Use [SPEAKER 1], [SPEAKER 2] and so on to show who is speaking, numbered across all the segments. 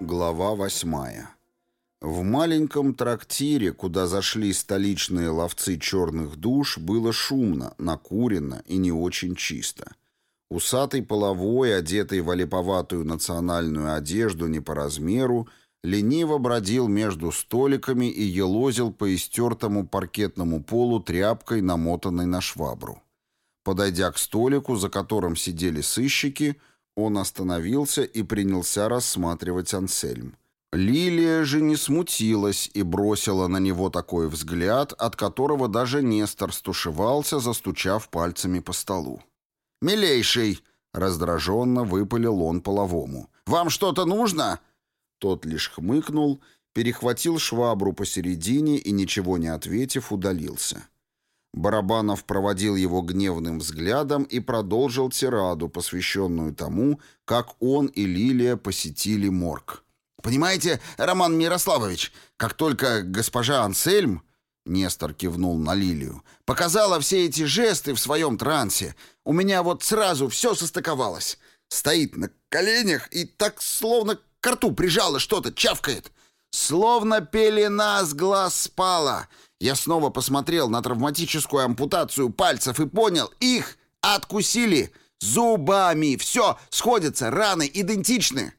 [SPEAKER 1] Глава восьмая. В маленьком трактире, куда зашли столичные ловцы черных душ, было шумно, накурено и не очень чисто. Усатый половой, одетый в олиповатую национальную одежду не по размеру, лениво бродил между столиками и елозил по истертому паркетному полу тряпкой, намотанной на швабру. Подойдя к столику, за которым сидели сыщики, он остановился и принялся рассматривать Ансельм. Лилия же не смутилась и бросила на него такой взгляд, от которого даже Нестор стушевался, застучав пальцами по столу. «Милейший!» — раздраженно выпалил он половому. «Вам что-то нужно?» Тот лишь хмыкнул, перехватил швабру посередине и, ничего не ответив, удалился. Барабанов проводил его гневным взглядом и продолжил тираду, посвященную тому, как он и Лилия посетили морг. «Понимаете, Роман Мирославович, как только госпожа Ансельм, Нестор кивнул на Лилию, показала все эти жесты в своем трансе, у меня вот сразу все состыковалось. Стоит на коленях и так словно к рту прижала что-то, чавкает. Словно пелена с глаз спала». Я снова посмотрел на травматическую ампутацию пальцев и понял, их откусили зубами. Все, сходятся, раны идентичны.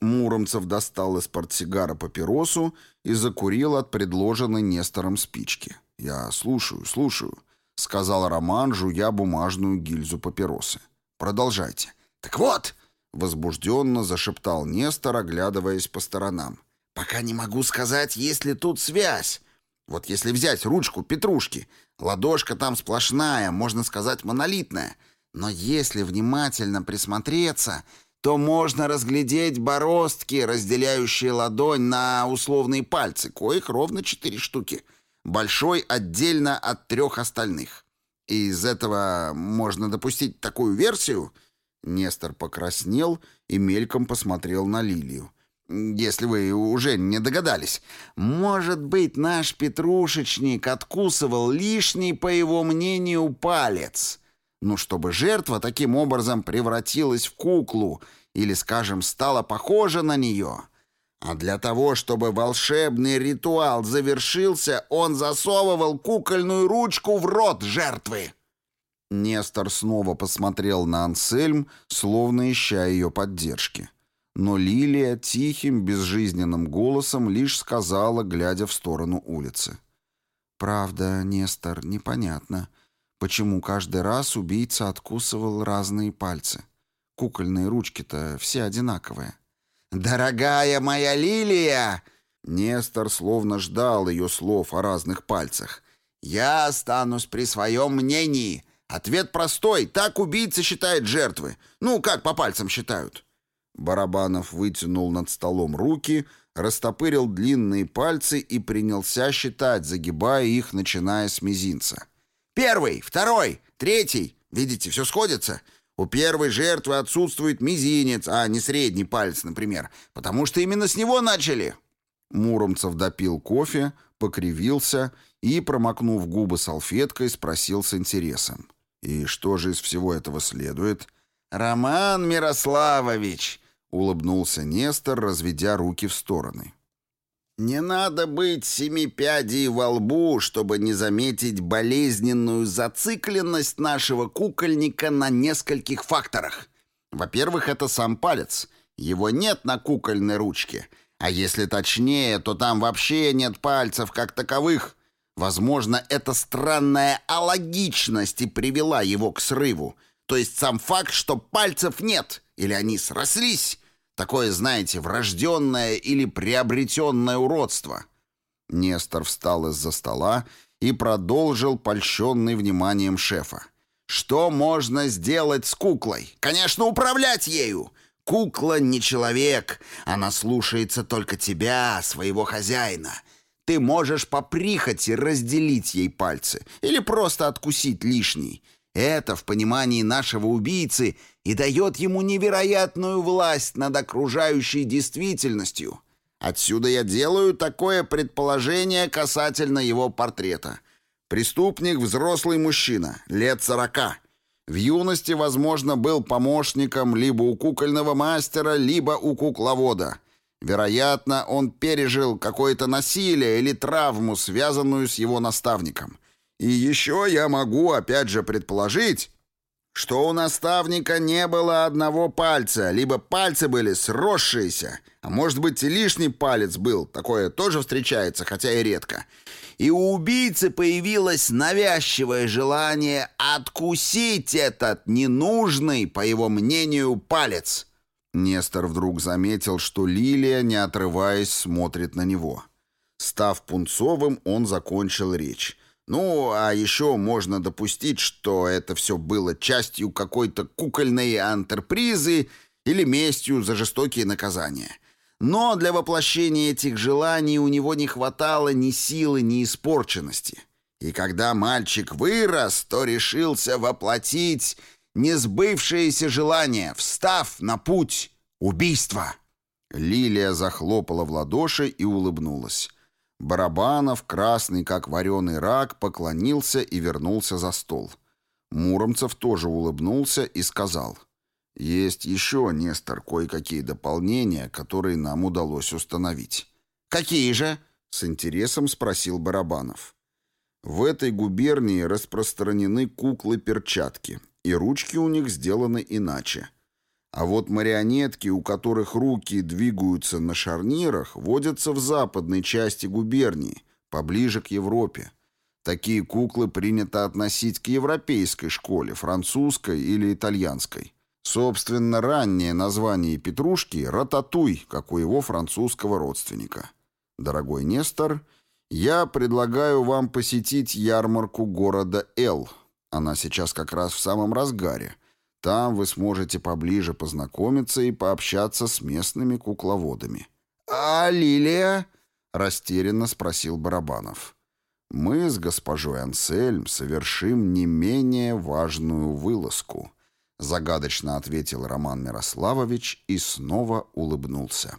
[SPEAKER 1] Муромцев достал из портсигара папиросу и закурил от предложенной Нестором спички. «Я слушаю, слушаю», — сказал Роман, жуя бумажную гильзу папиросы. «Продолжайте». «Так вот», — возбужденно зашептал Нестор, оглядываясь по сторонам. «Пока не могу сказать, есть ли тут связь. Вот если взять ручку Петрушки, ладошка там сплошная, можно сказать, монолитная. Но если внимательно присмотреться, то можно разглядеть бороздки, разделяющие ладонь на условные пальцы, коих ровно четыре штуки. Большой отдельно от трех остальных. И из этого можно допустить такую версию... Нестор покраснел и мельком посмотрел на Лилию если вы уже не догадались. Может быть, наш петрушечник откусывал лишний, по его мнению, палец. Ну, чтобы жертва таким образом превратилась в куклу или, скажем, стала похожа на нее. А для того, чтобы волшебный ритуал завершился, он засовывал кукольную ручку в рот жертвы. Нестор снова посмотрел на Ансельм, словно ища ее поддержки. Но Лилия тихим, безжизненным голосом лишь сказала, глядя в сторону улицы. «Правда, Нестор, непонятно, почему каждый раз убийца откусывал разные пальцы. Кукольные ручки-то все одинаковые». «Дорогая моя Лилия!» Нестор словно ждал ее слов о разных пальцах. «Я останусь при своем мнении. Ответ простой. Так убийца считает жертвы. Ну, как по пальцам считают. Барабанов вытянул над столом руки, растопырил длинные пальцы и принялся считать, загибая их, начиная с мизинца. «Первый, второй, третий. Видите, все сходится. У первой жертвы отсутствует мизинец, а не средний палец, например, потому что именно с него начали». Муромцев допил кофе, покривился и, промокнув губы салфеткой, спросил с интересом. «И что же из всего этого следует?» «Роман Мирославович!» Улыбнулся Нестор, разведя руки в стороны. «Не надо быть семипядей во лбу, чтобы не заметить болезненную зацикленность нашего кукольника на нескольких факторах. Во-первых, это сам палец. Его нет на кукольной ручке. А если точнее, то там вообще нет пальцев как таковых. Возможно, эта странная алогичность и привела его к срыву. То есть сам факт, что пальцев нет, или они срослись, Такое, знаете, врожденное или приобретенное уродство. Нестор встал из-за стола и продолжил, польщенный вниманием шефа. «Что можно сделать с куклой? Конечно, управлять ею!» Кукла не человек, она слушается только тебя, своего хозяина. Ты можешь по прихоти разделить ей пальцы или просто откусить лишний. Это, в понимании нашего убийцы, и дает ему невероятную власть над окружающей действительностью. Отсюда я делаю такое предположение касательно его портрета. Преступник – взрослый мужчина, лет сорока. В юности, возможно, был помощником либо у кукольного мастера, либо у кукловода. Вероятно, он пережил какое-то насилие или травму, связанную с его наставником. И еще я могу, опять же, предположить, что у наставника не было одного пальца, либо пальцы были сросшиеся, а может быть и лишний палец был, такое тоже встречается, хотя и редко. И у убийцы появилось навязчивое желание откусить этот ненужный, по его мнению, палец. Нестор вдруг заметил, что Лилия, не отрываясь, смотрит на него. Став пунцовым, он закончил речь. Ну, а еще можно допустить, что это все было частью какой-то кукольной антерпризы или местью за жестокие наказания. Но для воплощения этих желаний у него не хватало ни силы, ни испорченности. И когда мальчик вырос, то решился воплотить несбывшееся желание, встав на путь убийства. Лилия захлопала в ладоши и улыбнулась. Барабанов, красный как вареный рак, поклонился и вернулся за стол. Муромцев тоже улыбнулся и сказал. «Есть еще, Нестор, кое-какие дополнения, которые нам удалось установить». «Какие же?» — с интересом спросил Барабанов. «В этой губернии распространены куклы-перчатки, и ручки у них сделаны иначе. А вот марионетки, у которых руки двигаются на шарнирах, водятся в западной части губернии, поближе к Европе. Такие куклы принято относить к европейской школе, французской или итальянской. Собственно, раннее название петрушки – рататуй, как у его французского родственника. Дорогой Нестор, я предлагаю вам посетить ярмарку города Эл. Она сейчас как раз в самом разгаре – там вы сможете поближе познакомиться и пообщаться с местными кукловодами. «А Лилия?» — растерянно спросил Барабанов. «Мы с госпожой Ансельм совершим не менее важную вылазку», — загадочно ответил Роман Мирославович и снова улыбнулся.